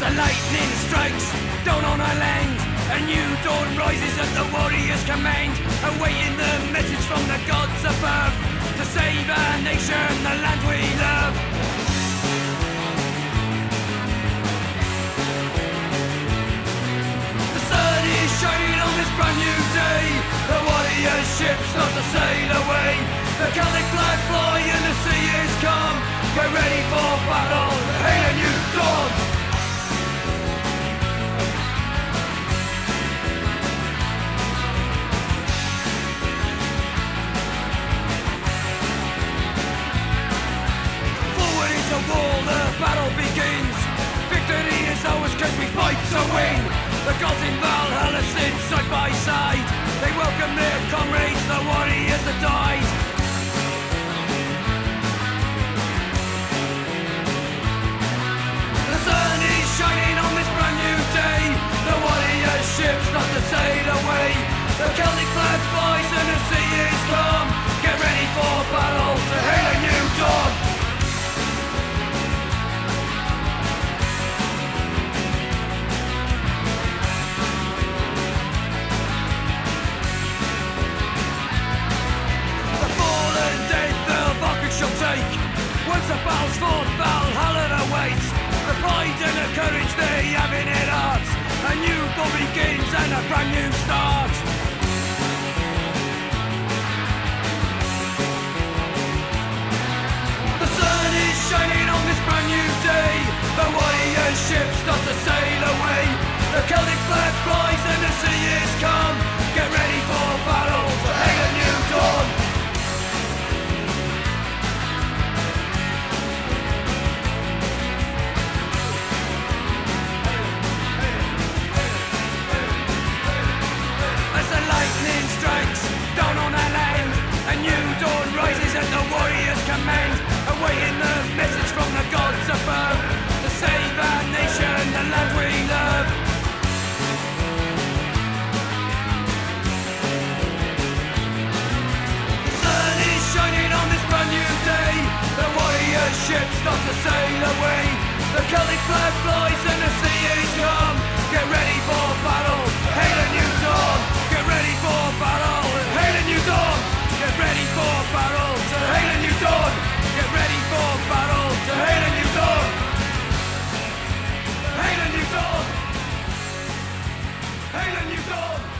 the lightning strikes down on our land. A new dawn rises at the warrior's command, awaiting the message from the gods above to save our nation, the land we we fight to win. The gods in Valhalla sit side by side. They welcome their comrades, the warriors that died. The sun is shining on this brand new day. The warrior ship's starts to sail away. The Celtic flag Once the battle's fought, Valhalla awaits. The pride and the courage they have in their hearts. A new dawn begins and a brand new start. The sun is shining on this brand new day. The warrior ship starts to sail away. Awaiting the message from the gods above to save our nation, the land we love. The sun is shining on this brand new day. The warrior to sail away. The Celtic flag flies and the sea is calm. Hey, 生